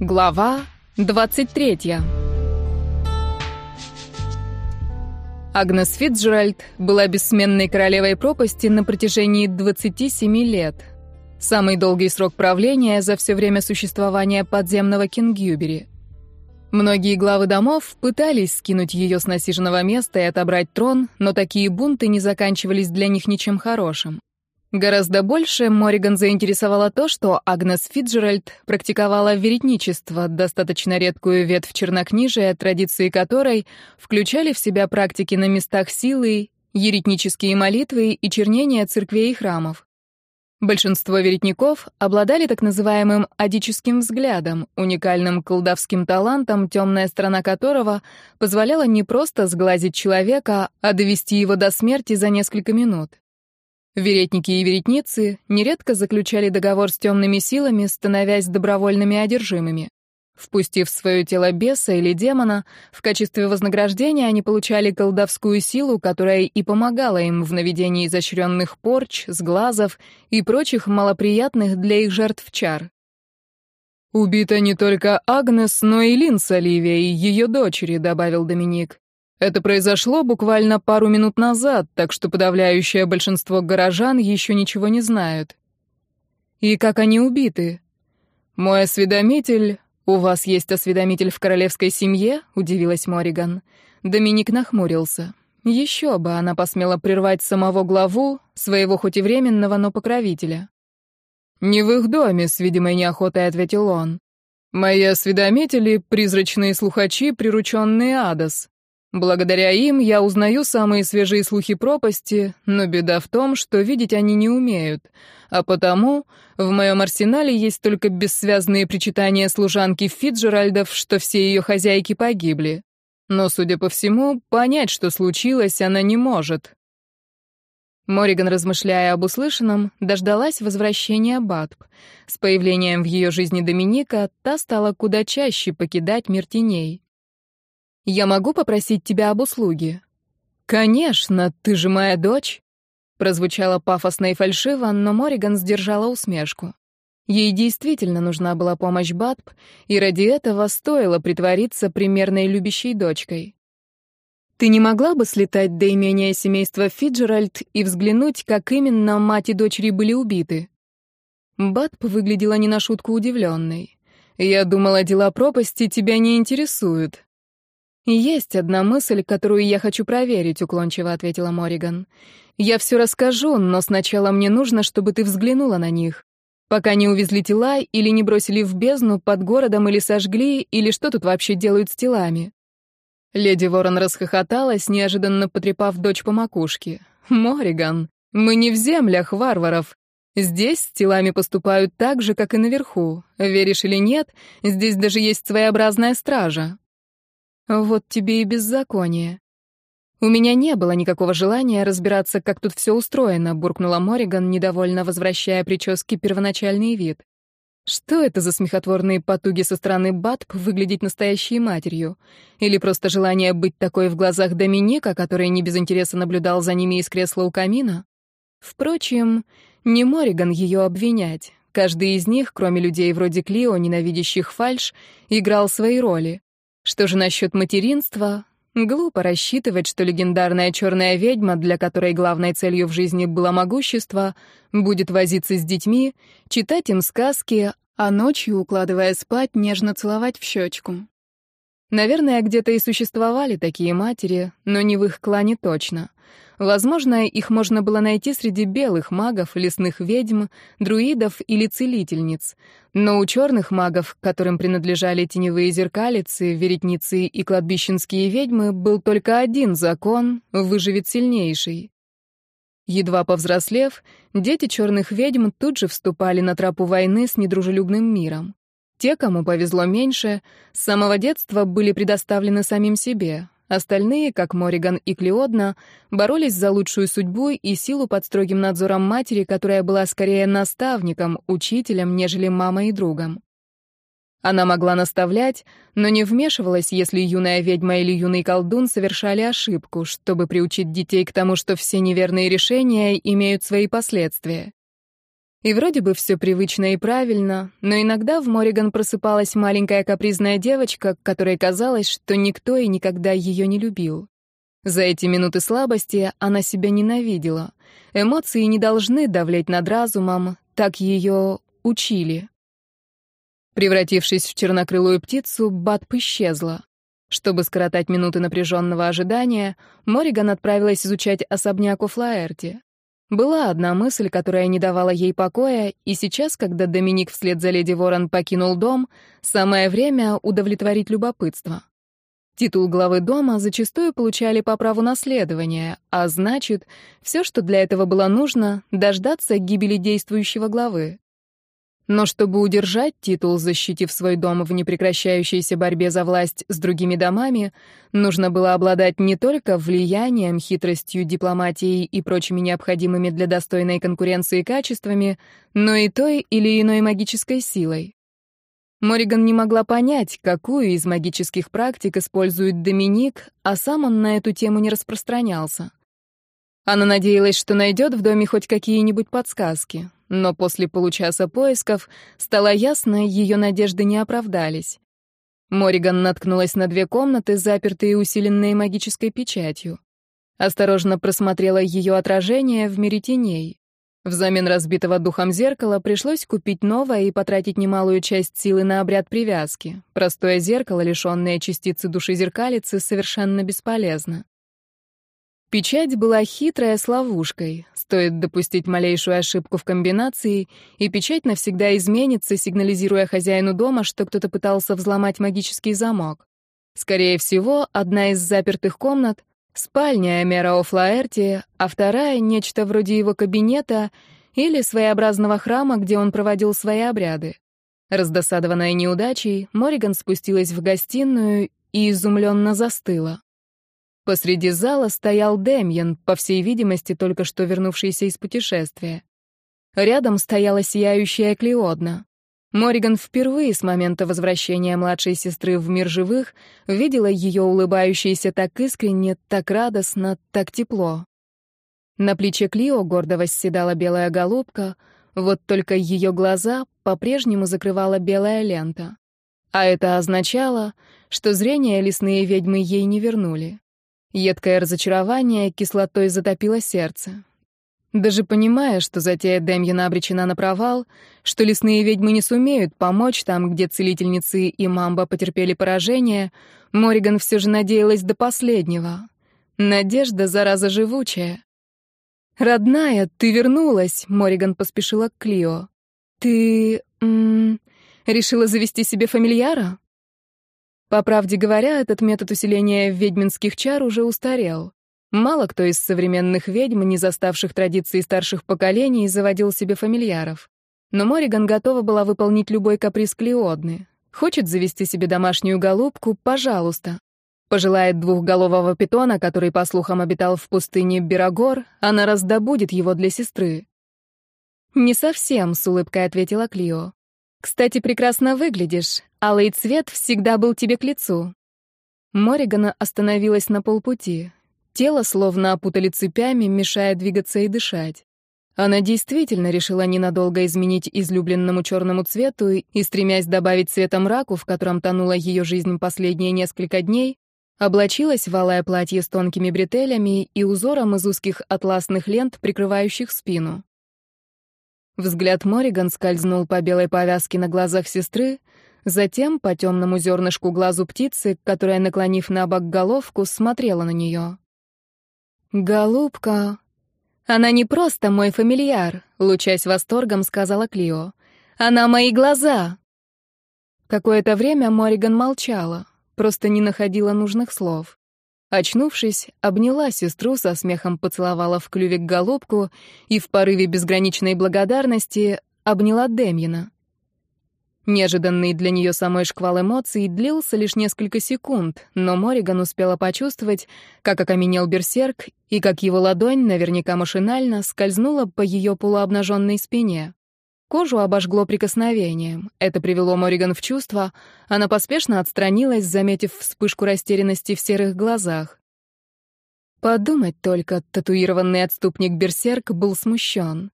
Глава 23 Агнес Фитджеральд была бессменной королевой пропасти на протяжении 27 лет. Самый долгий срок правления за все время существования подземного Кингюбери. Многие главы домов пытались скинуть ее с насиженного места и отобрать трон, но такие бунты не заканчивались для них ничем хорошим. Гораздо больше Мориган заинтересовало то, что Агнес Фиджеральд практиковала веретничество, достаточно редкую ветвь чернокнижия, традиции которой включали в себя практики на местах силы, еретнические молитвы и чернения церквей и храмов. Большинство веретников обладали так называемым адическим взглядом, уникальным колдовским талантом, темная сторона которого позволяла не просто сглазить человека, а довести его до смерти за несколько минут. Веретники и веретницы нередко заключали договор с темными силами, становясь добровольными одержимыми. Впустив в свое тело беса или демона, в качестве вознаграждения они получали колдовскую силу, которая и помогала им в наведении изощренных порч, сглазов и прочих малоприятных для их жертв чар. «Убита не только Агнес, но и Лин с Оливией, ее дочери», — добавил Доминик. Это произошло буквально пару минут назад, так что подавляющее большинство горожан еще ничего не знают. И как они убиты? Мой осведомитель... У вас есть осведомитель в королевской семье? Удивилась Мориган. Доминик нахмурился. Еще бы она посмела прервать самого главу, своего хоть и временного, но покровителя. «Не в их доме», — с видимой неохотой ответил он. «Мои осведомители — призрачные слухачи, прирученные Адос. Благодаря им я узнаю самые свежие слухи пропасти, но беда в том, что видеть они не умеют. А потому в моем арсенале есть только бессвязные причитания служанки Фиджеральдов, что все ее хозяйки погибли. Но, судя по всему, понять, что случилось, она не может. Мориган, размышляя об услышанном, дождалась возвращения Батб. С появлением в ее жизни Доминика та стала куда чаще покидать мир теней. Я могу попросить тебя об услуге?» «Конечно, ты же моя дочь!» Прозвучало пафосно и фальшиво, но Мориган сдержала усмешку. Ей действительно нужна была помощь Батб, и ради этого стоило притвориться примерной любящей дочкой. «Ты не могла бы слетать до имения семейства Фиджеральд и взглянуть, как именно мать и дочери были убиты?» Батб выглядела не на шутку удивленной. «Я думала, дела пропасти тебя не интересуют. «Есть одна мысль, которую я хочу проверить», — уклончиво ответила Мориган. «Я все расскажу, но сначала мне нужно, чтобы ты взглянула на них. Пока не увезли тела или не бросили в бездну под городом или сожгли, или что тут вообще делают с телами». Леди Ворон расхохоталась, неожиданно потрепав дочь по макушке. «Мориган, мы не в землях варваров. Здесь с телами поступают так же, как и наверху. Веришь или нет, здесь даже есть своеобразная стража. Вот тебе и беззаконие. У меня не было никакого желания разбираться, как тут все устроено, буркнула Мориган, недовольно возвращая прическе первоначальный вид. Что это за смехотворные потуги со стороны Батп выглядеть настоящей матерью? Или просто желание быть такой в глазах Доминика, который не без интереса наблюдал за ними из кресла у камина? Впрочем, не Мориган ее обвинять. Каждый из них, кроме людей вроде Клио, ненавидящих фальш, играл свои роли. Что же насчет материнства? Глупо рассчитывать, что легендарная черная ведьма, для которой главной целью в жизни было могущество, будет возиться с детьми, читать им сказки, а ночью, укладывая спать, нежно целовать в щечку. Наверное, где-то и существовали такие матери, но не в их клане точно. Возможно, их можно было найти среди белых магов, лесных ведьм, друидов или целительниц. Но у черных магов, которым принадлежали теневые зеркалицы, веретницы и кладбищенские ведьмы, был только один закон — выживет сильнейший. Едва повзрослев, дети черных ведьм тут же вступали на тропу войны с недружелюбным миром. Те, кому повезло меньше, с самого детства были предоставлены самим себе, Остальные, как Мориган и Клеодна, боролись за лучшую судьбу и силу под строгим надзором матери, которая была скорее наставником, учителем, нежели мамой и другом. Она могла наставлять, но не вмешивалась, если юная ведьма или юный колдун совершали ошибку, чтобы приучить детей к тому, что все неверные решения имеют свои последствия. И вроде бы все привычно и правильно, но иногда в Мориган просыпалась маленькая капризная девочка, которой казалось, что никто и никогда ее не любил. За эти минуты слабости она себя ненавидела. Эмоции не должны давлеть над разумом, так ее учили. Превратившись в чернокрылую птицу, Батп исчезла. Чтобы скоротать минуты напряженного ожидания, Мориган отправилась изучать особняк у Флаэрти. Была одна мысль, которая не давала ей покоя, и сейчас, когда Доминик вслед за леди Ворон покинул дом, самое время удовлетворить любопытство. Титул главы дома зачастую получали по праву наследования, а значит, все, что для этого было нужно, дождаться гибели действующего главы. Но чтобы удержать титул, защитив свой дом в непрекращающейся борьбе за власть с другими домами, нужно было обладать не только влиянием, хитростью, дипломатией и прочими необходимыми для достойной конкуренции качествами, но и той или иной магической силой. Мориган не могла понять, какую из магических практик использует Доминик, а сам он на эту тему не распространялся. Она надеялась, что найдет в доме хоть какие-нибудь подсказки, но после получаса поисков стало ясно, ее надежды не оправдались. Мориган наткнулась на две комнаты, запертые и усиленные магической печатью. Осторожно просмотрела ее отражение в мире теней. Взамен разбитого духом зеркала пришлось купить новое и потратить немалую часть силы на обряд привязки. Простое зеркало, лишенное частицы души зеркалицы, совершенно бесполезно. Печать была хитрая с ловушкой. Стоит допустить малейшую ошибку в комбинации, и печать навсегда изменится, сигнализируя хозяину дома, что кто-то пытался взломать магический замок. Скорее всего, одна из запертых комнат — спальня Эмера О'Флаэрти, а вторая — нечто вроде его кабинета или своеобразного храма, где он проводил свои обряды. Раздосадованная неудачей, Мориган спустилась в гостиную и изумленно застыла. Посреди зала стоял Демьян, по всей видимости, только что вернувшийся из путешествия. Рядом стояла сияющая Клеодна. Мориган впервые с момента возвращения младшей сестры в мир живых видела ее улыбающейся так искренне, так радостно, так тепло. На плече Клио гордо восседала белая голубка, вот только ее глаза по-прежнему закрывала белая лента. А это означало, что зрение лесные ведьмы ей не вернули. Едкое разочарование кислотой затопило сердце. Даже понимая, что затея Демьяна обречена на провал, что лесные ведьмы не сумеют помочь там, где целительницы и мамба потерпели поражение, Мориган все же надеялась до последнего. Надежда, зараза живучая. «Родная, ты вернулась!» — Мориган поспешила к Клио. «Ты... М -м, решила завести себе фамильяра?» По правде говоря, этот метод усиления ведьминских чар уже устарел. Мало кто из современных ведьм, не заставших традиции старших поколений, заводил себе фамильяров. Но Мориган готова была выполнить любой каприз Клеодны. Хочет завести себе домашнюю голубку — пожалуйста. Пожелает двухголового питона, который, по слухам, обитал в пустыне Бирогор, она раздобудет его для сестры. «Не совсем», — с улыбкой ответила Клио. «Кстати, прекрасно выглядишь. Алый цвет всегда был тебе к лицу». Моригана остановилась на полпути. Тело словно опутали цепями, мешая двигаться и дышать. Она действительно решила ненадолго изменить излюбленному черному цвету и, стремясь добавить цвета мраку, в котором тонула ее жизнь последние несколько дней, облачилась в алое платье с тонкими бретелями и узором из узких атласных лент, прикрывающих спину. Взгляд Мориган скользнул по белой повязке на глазах сестры, затем по темному зернышку глазу птицы, которая, наклонив на бок головку, смотрела на нее. «Голубка!» «Она не просто мой фамильяр», — лучась восторгом, сказала Клио. «Она мои глаза!» Какое-то время Мориган молчала, просто не находила нужных слов. Очнувшись, обняла сестру, со смехом поцеловала в клювик голубку и в порыве безграничной благодарности обняла Демьяна. Неожиданный для нее самой шквал эмоций длился лишь несколько секунд, но Мориган успела почувствовать, как окаменел берсерк и как его ладонь, наверняка машинально, скользнула по ее полуобнаженной спине. Кожу обожгло прикосновением. Это привело Мориган в чувство. Она поспешно отстранилась, заметив вспышку растерянности в серых глазах. Подумать только, татуированный отступник Берсерк был смущен.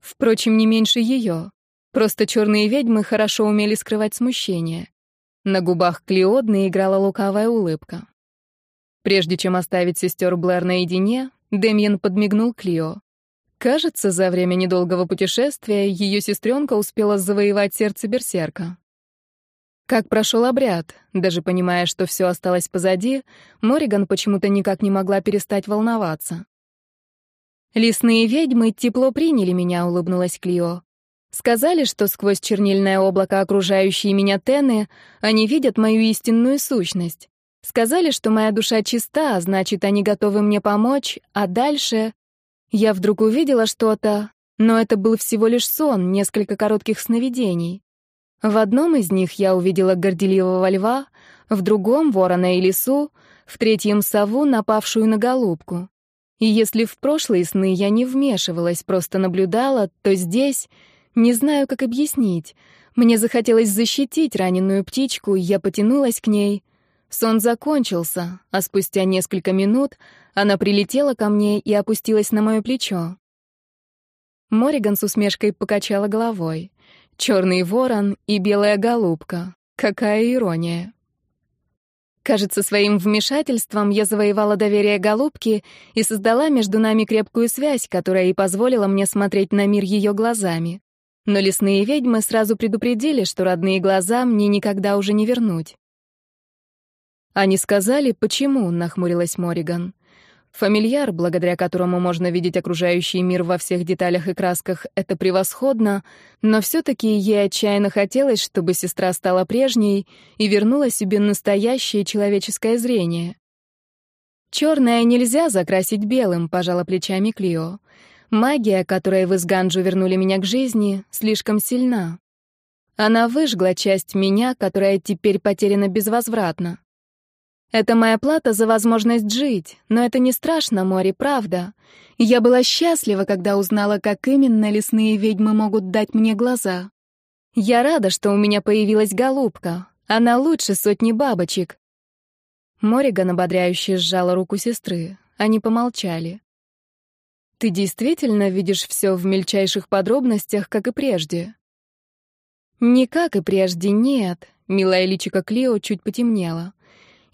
Впрочем, не меньше ее. Просто черные ведьмы хорошо умели скрывать смущение. На губах Клеодны играла лукавая улыбка. Прежде чем оставить сестер Блэр наедине, Демьян подмигнул Клио. Кажется, за время недолгого путешествия ее сестренка успела завоевать сердце берсерка. Как прошел обряд, даже понимая, что все осталось позади, Мориган почему-то никак не могла перестать волноваться. «Лесные ведьмы тепло приняли меня», — улыбнулась Клио. «Сказали, что сквозь чернильное облако, окружающие меня тены, они видят мою истинную сущность. Сказали, что моя душа чиста, а значит, они готовы мне помочь, а дальше...» Я вдруг увидела что-то, но это был всего лишь сон, несколько коротких сновидений. В одном из них я увидела горделивого льва, в другом — ворона и лису, в третьем — сову, напавшую на голубку. И если в прошлые сны я не вмешивалась, просто наблюдала, то здесь... Не знаю, как объяснить. Мне захотелось защитить раненую птичку, я потянулась к ней. Сон закончился, а спустя несколько минут она прилетела ко мне и опустилась на мое плечо. Мориган с усмешкой покачала головой. Черный ворон и белая голубка. Какая ирония. Кажется, своим вмешательством я завоевала доверие голубки и создала между нами крепкую связь, которая и позволила мне смотреть на мир ее глазами. Но лесные ведьмы сразу предупредили, что родные глаза мне никогда уже не вернуть. «Они сказали, почему?» — нахмурилась Мориган. Фамильяр, благодаря которому можно видеть окружающий мир во всех деталях и красках, это превосходно, но все-таки ей отчаянно хотелось, чтобы сестра стала прежней и вернула себе настоящее человеческое зрение. «Черное нельзя закрасить белым», — пожала плечами Клио. «Магия, которой вы с Ганджу вернули меня к жизни, слишком сильна. Она выжгла часть меня, которая теперь потеряна безвозвратно. Это моя плата за возможность жить, но это не страшно, море, правда. Я была счастлива, когда узнала, как именно лесные ведьмы могут дать мне глаза. Я рада, что у меня появилась голубка. Она лучше сотни бабочек. Мориган ободряюще сжала руку сестры. Они помолчали. «Ты действительно видишь все в мельчайших подробностях, как и прежде?» «Не как и прежде, нет», — милая личико Клио чуть потемнело.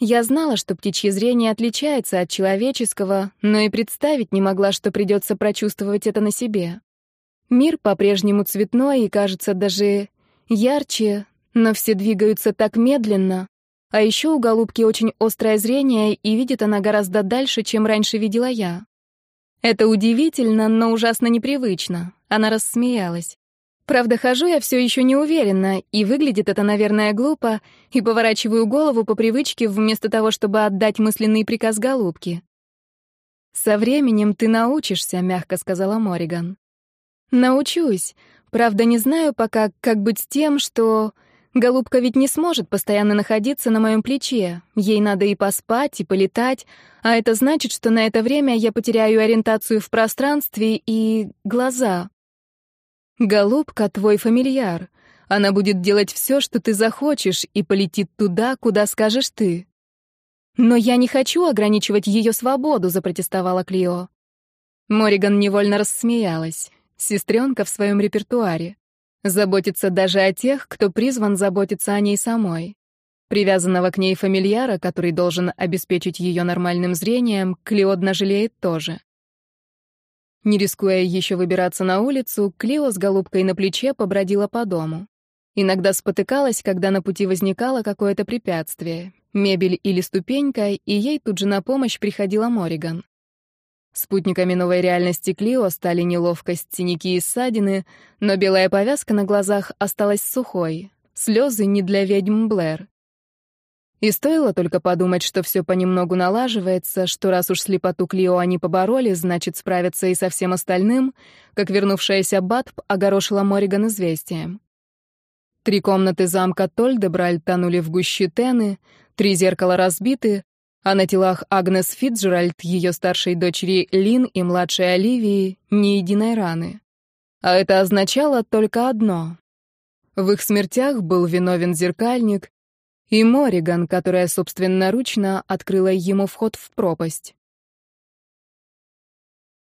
Я знала, что птичье зрение отличается от человеческого, но и представить не могла, что придется прочувствовать это на себе. Мир по-прежнему цветной и кажется даже ярче, но все двигаются так медленно. А еще у голубки очень острое зрение, и видит она гораздо дальше, чем раньше видела я. Это удивительно, но ужасно непривычно. Она рассмеялась. Правда, хожу я все еще не уверенно, и выглядит это, наверное, глупо, и поворачиваю голову по привычке вместо того, чтобы отдать мысленный приказ голубке. «Со временем ты научишься», — мягко сказала Мориган. «Научусь. Правда, не знаю пока, как быть с тем, что...» Голубка ведь не сможет постоянно находиться на моем плече. Ей надо и поспать, и полетать, а это значит, что на это время я потеряю ориентацию в пространстве и глаза. Голубка — твой фамильяр. Она будет делать все, что ты захочешь, и полетит туда, куда скажешь ты. Но я не хочу ограничивать ее свободу, запротестовала Клио. Мориган невольно рассмеялась. Сестренка в своем репертуаре. Заботится даже о тех, кто призван заботиться о ней самой. Привязанного к ней фамильяра, который должен обеспечить ее нормальным зрением, Клеодна жалеет тоже. Не рискуя еще выбираться на улицу, Клио с голубкой на плече побродила по дому. Иногда спотыкалась, когда на пути возникало какое-то препятствие, мебель или ступенька, и ей тут же на помощь приходила Мориган. Спутниками новой реальности Клио стали неловкость, синяки и ссадины, но белая повязка на глазах осталась сухой. Слезы не для ведьм Блэр. И стоило только подумать, что все понемногу налаживается, что раз уж слепоту Клио они побороли, значит, справятся и со всем остальным, как вернувшаяся Батб огорошила Мориган известием. Три комнаты замка Тольдебраль тонули в гуще тены, три зеркала разбиты, а на телах Агнес Фитджеральд, ее старшей дочери Лин и младшей Оливии ни единой раны. А это означало только одно. В их смертях был виновен зеркальник, и Мориган, которая собственноручно открыла ему вход в пропасть.